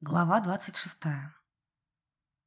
Глава 26.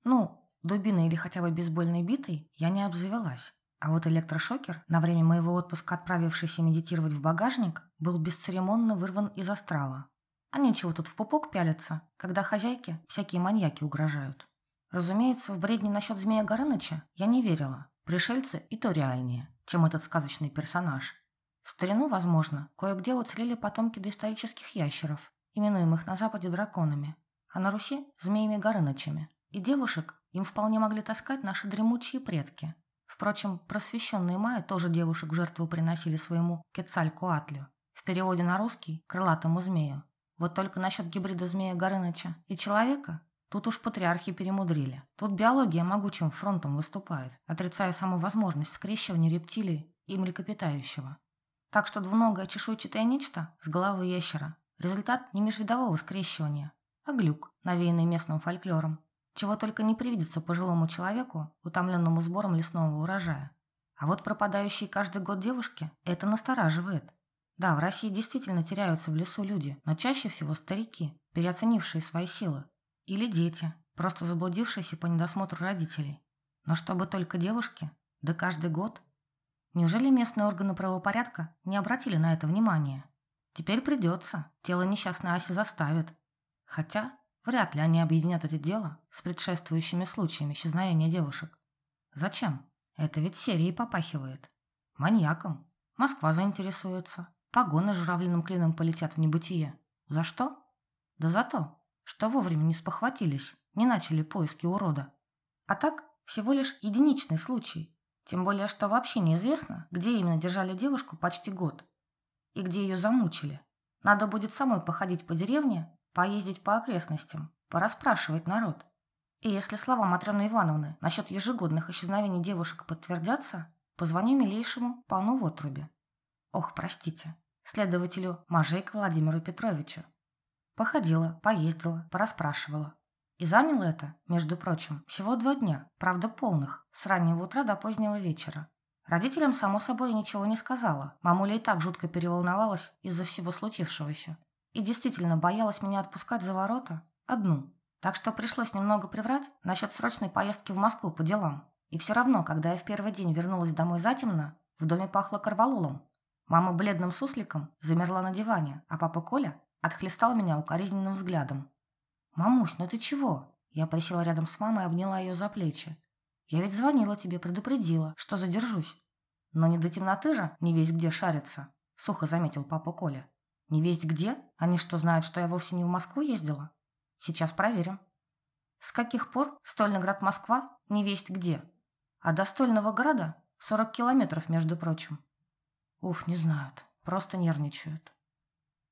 Ну, дубиной или хотя бы бейсбольной битой я не обзавелась. А вот электрошокер, на время моего отпуска отправившийся медитировать в багажник, был бесцеремонно вырван из астрала. А нечего тут в пупок пялиться, когда хозяйке всякие маньяки угрожают. Разумеется, в бредни насчет Змея Горыныча я не верила. Пришельцы и то реальнее, чем этот сказочный персонаж. В старину, возможно, кое-где уцелели потомки доисторических ящеров, именуемых на Западе драконами, а на Руси – змеями Горынычами. И девушек им вполне могли таскать наши дремучие предки. Впрочем, просвещенные майя тоже девушек в жертву приносили своему Кецалькуатлю. В переводе на русский – крылатому змею. Вот только насчет гибрида змея Горыныча и человека Тут уж патриархи перемудрили. Тут биология могучим фронтом выступает, отрицая саму возможность скрещивания рептилий и млекопитающего. Так что двуногое чешуйчатое нечто с головы ящера – результат не межвидового скрещивания, а глюк, навеянный местным фольклором. Чего только не привидится пожилому человеку, утомленному сбором лесного урожая. А вот пропадающие каждый год девушки – это настораживает. Да, в России действительно теряются в лесу люди, но чаще всего старики, переоценившие свои силы. Или дети, просто заблудившиеся по недосмотру родителей. Но чтобы только девушки? Да каждый год? Неужели местные органы правопорядка не обратили на это внимания? Теперь придется. Тело несчастной Аси заставят. Хотя вряд ли они объединят это дело с предшествующими случаями исчезновения девушек. Зачем? Это ведь серией попахивает. Маньяком. Москва заинтересуется. Погоны журавлиным клином полетят в небытие. За что? Да за то, что вовремя не спохватились, не начали поиски урода. А так, всего лишь единичный случай. Тем более, что вообще неизвестно, где именно держали девушку почти год. И где ее замучили. Надо будет самой походить по деревне поездить по окрестностям, порасспрашивать народ. И если слова Матрены Ивановны насчет ежегодных исчезновений девушек подтвердятся, позвоню милейшему пану в отрубе. Ох, простите, следователю Мажейк Владимиру Петровичу. Походила, поездила, порасспрашивала. И заняло это, между прочим, всего два дня, правда полных, с раннего утра до позднего вечера. Родителям, само собой, ничего не сказала. Мамуля и так жутко переволновалась из-за всего случившегося и действительно боялась меня отпускать за ворота одну. Так что пришлось немного приврать насчет срочной поездки в Москву по делам. И все равно, когда я в первый день вернулась домой затемно, в доме пахло корвалолом. Мама бледным сусликом замерла на диване, а папа Коля отхлестал меня укоризненным взглядом. «Мамусь, ну ты чего?» Я присела рядом с мамой и обняла ее за плечи. «Я ведь звонила тебе, предупредила, что задержусь». «Но не до темноты же, не весь где шарится», — сухо заметил папа Коля. Не весть где? Они что, знают, что я вовсе не в Москву ездила? Сейчас проверим. С каких пор Стольноград-Москва не весть где? А до Стольного града 40 километров, между прочим. Уф, не знают. Просто нервничают.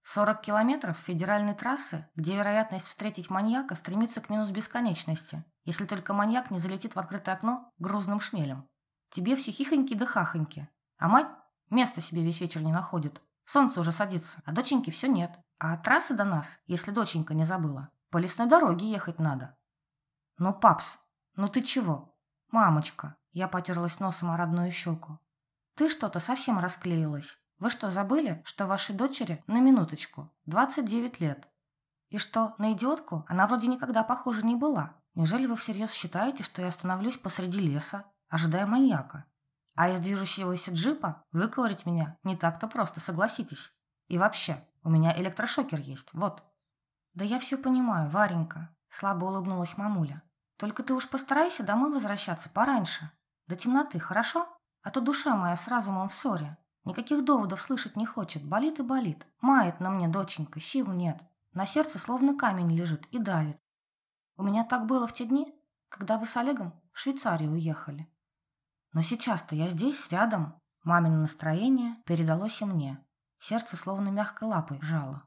40 километров федеральной трассы, где вероятность встретить маньяка стремится к минус бесконечности, если только маньяк не залетит в открытое окно грузным шмелем. Тебе все хихоньки да хахоньки, а мать места себе весь вечер не находит, Солнце уже садится, а доченьки все нет. А трассы до нас, если доченька не забыла, по лесной дороге ехать надо. Ну, папс, ну ты чего? Мамочка, я потерлась носом о родную щеку. Ты что-то совсем расклеилась. Вы что, забыли, что вашей дочери на минуточку 29 лет? И что, на идиотку она вроде никогда похожа не была? Неужели вы всерьез считаете, что я остановлюсь посреди леса, ожидая маньяка? А из движущегося джипа выковырить меня не так-то просто, согласитесь. И вообще, у меня электрошокер есть, вот. Да я все понимаю, Варенька, слабо улыбнулась мамуля. Только ты уж постарайся домой возвращаться пораньше. До темноты, хорошо? А то душа моя с разумом в ссоре. Никаких доводов слышать не хочет, болит и болит. Мает на мне, доченька, сил нет. На сердце словно камень лежит и давит. У меня так было в те дни, когда вы с Олегом в Швейцарию уехали. Но сейчас-то я здесь, рядом. Мамино настроение передалось и мне. Сердце словно мягкой лапой жало.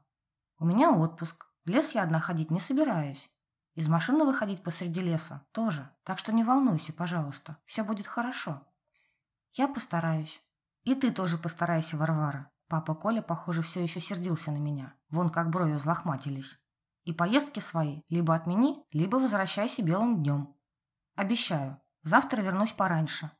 У меня отпуск. В лес я одна ходить не собираюсь. Из машины выходить посреди леса тоже. Так что не волнуйся, пожалуйста. Все будет хорошо. Я постараюсь. И ты тоже постарайся, Варвара. Папа Коля, похоже, все еще сердился на меня. Вон как брови взлохматились. И поездки свои либо отмени, либо возвращайся белым днем. Обещаю, завтра вернусь пораньше.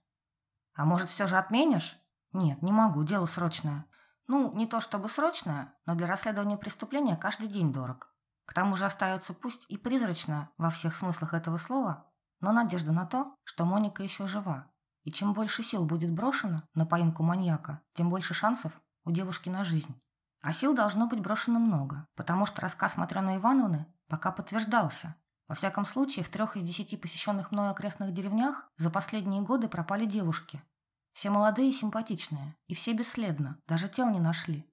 А может, все же отменишь? Нет, не могу, дело срочное. Ну, не то чтобы срочное, но для расследования преступления каждый день дорог. К тому же остается пусть и призрачная во всех смыслах этого слова, но надежда на то, что Моника еще жива. И чем больше сил будет брошено на поимку маньяка, тем больше шансов у девушки на жизнь. А сил должно быть брошено много, потому что рассказ Матрёны Ивановны пока подтверждался. Во всяком случае, в трех из десяти посещенных мной окрестных деревнях за последние годы пропали девушки. Все молодые и симпатичные, и все бесследно, даже тел не нашли.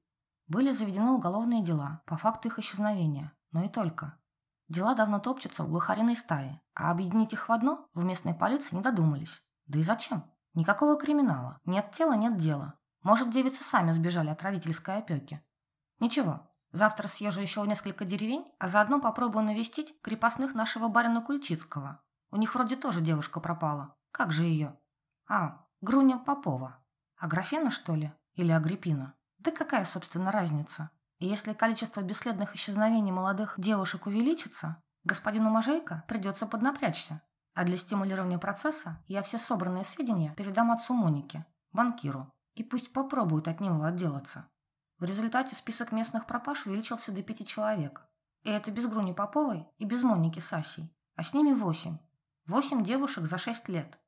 Были заведены уголовные дела по факту их исчезновения, но и только. Дела давно топчутся в глухариной стае, а объединить их в одно в местной полиции не додумались. Да и зачем? Никакого криминала. Нет тела, нет дела. Может, девицы сами сбежали от родительской опеки. Ничего, завтра съезжу еще в несколько деревень, а заодно попробую навестить крепостных нашего барина Кульчицкого. У них вроде тоже девушка пропала. Как же ее? А, Груня Попова. А Графена, что ли? Или Агриппина? Да какая, собственно, разница? И если количество бесследных исчезновений молодых девушек увеличится, господину Можейко придется поднапрячься. А для стимулирования процесса я все собранные сведения передам отцу Моники, банкиру, и пусть попробуют от него отделаться. В результате список местных пропаж увеличился до пяти человек. И это без Груни Поповой и без Моники Сасей. А с ними восемь. Восемь девушек за шесть лет.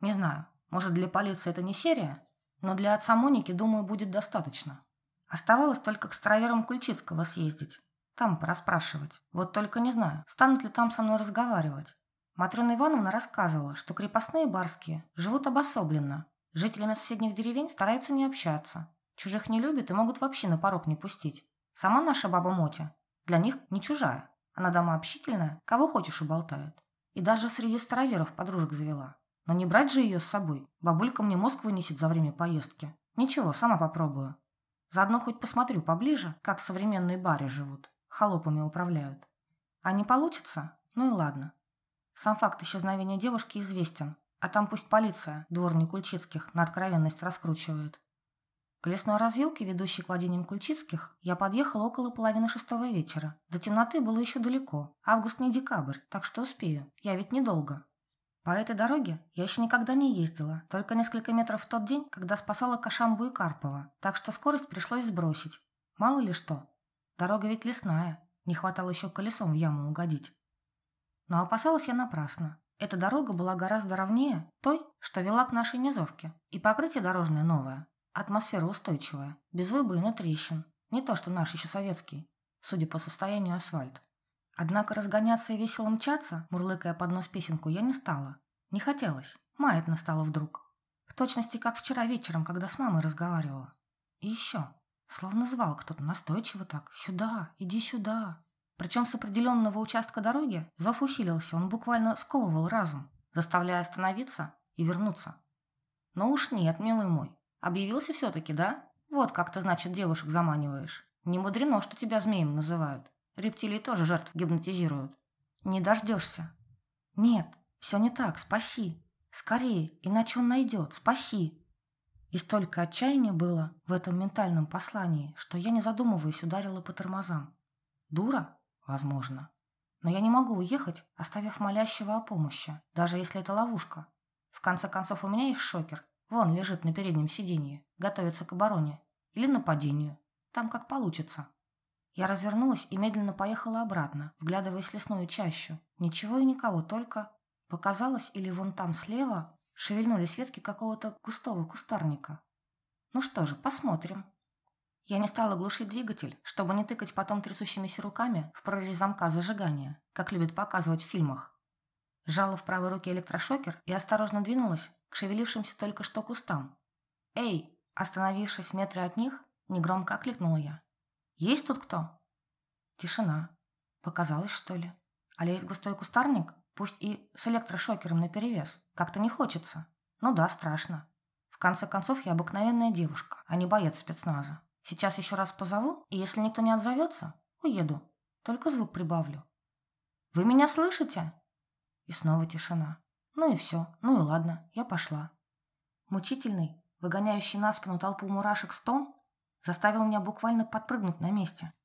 Не знаю, может для полиции это не серия, но для отца Моники, думаю, будет достаточно. Оставалось только к староверам Кульчицкого съездить. Там порасспрашивать. Вот только не знаю, станут ли там со мной разговаривать. Матрена Ивановна рассказывала, что крепостные барские живут обособленно. С жителями соседних деревень стараются не общаться. Чужих не любят и могут вообще на порог не пустить. Сама наша баба Мотя для них не чужая. Она дома общительная, кого хочешь уболтает. И даже среди староверов подружек завела. Но не брать же ее с собой. Бабулька мне мозг вынесет за время поездки. Ничего, сама попробую. Заодно хоть посмотрю поближе, как современные бары живут, холопами управляют. А не получится? Ну и ладно. Сам факт исчезновения девушки известен, а там пусть полиция, дворник Кульчицких, на откровенность раскручивает. К лесной развилке, ведущей к владениям Кульчицких, я подъехала около половины шестого вечера. До темноты было еще далеко. Август не декабрь, так что успею. Я ведь недолго. По этой дороге я еще никогда не ездила, только несколько метров в тот день, когда спасала Кашамбу и Карпова, так что скорость пришлось сбросить. Мало ли что. Дорога ведь лесная, не хватало еще колесом в яму угодить. Но опасалась я напрасно. Эта дорога была гораздо ровнее той, что вела к нашей низовке, и покрытие дорожное новое, атмосфера устойчивая, без выбоин и трещин, не то что наш еще советский, судя по состоянию асфальт. Однако разгоняться и весело мчаться, мурлыкая под нос песенку, я не стала. Не хотелось. Маятно стало вдруг. В точности, как вчера вечером, когда с мамой разговаривала. И еще. Словно звал кто-то настойчиво так. «Сюда! Иди сюда!» Причем с определенного участка дороги зов усилился, он буквально сковывал разум, заставляя остановиться и вернуться. Но уж нет, милый мой. Объявился все-таки, да? Вот как ты, значит, девушек заманиваешь. Не мудрено, что тебя змеем называют. Рептилии тоже жертв гипнотизируют. Не дождешься. Нет, все не так, спаси. Скорее, иначе он найдет, спаси. И столько отчаяния было в этом ментальном послании, что я, не задумываясь, ударила по тормозам. Дура? Возможно. Но я не могу уехать, оставив молящего о помощи, даже если это ловушка. В конце концов, у меня есть шокер. Вон лежит на переднем сиденье, готовится к обороне. Или нападению. Там как получится. Я развернулась и медленно поехала обратно, вглядываясь в лесную чащу. Ничего и никого, только... Показалось, или вон там слева шевельнулись ветки какого-то густого кустарника. Ну что же, посмотрим. Я не стала глушить двигатель, чтобы не тыкать потом трясущимися руками в прорезь замка зажигания, как любят показывать в фильмах. Сжала в правой руке электрошокер и осторожно двинулась к шевелившимся только что кустам. «Эй!» Остановившись в метре от них, негромко окликнула я. Есть тут кто? Тишина. Показалось, что ли? А лезть густой кустарник, пусть и с электрошокером наперевес, как-то не хочется. Ну да, страшно. В конце концов, я обыкновенная девушка, а не боец спецназа. Сейчас еще раз позову, и если никто не отзовется, уеду. Только звук прибавлю. «Вы меня слышите?» И снова тишина. Ну и все. Ну и ладно, я пошла. Мучительный, выгоняющий на спину толпу мурашек стон заставил меня буквально подпрыгнуть на месте.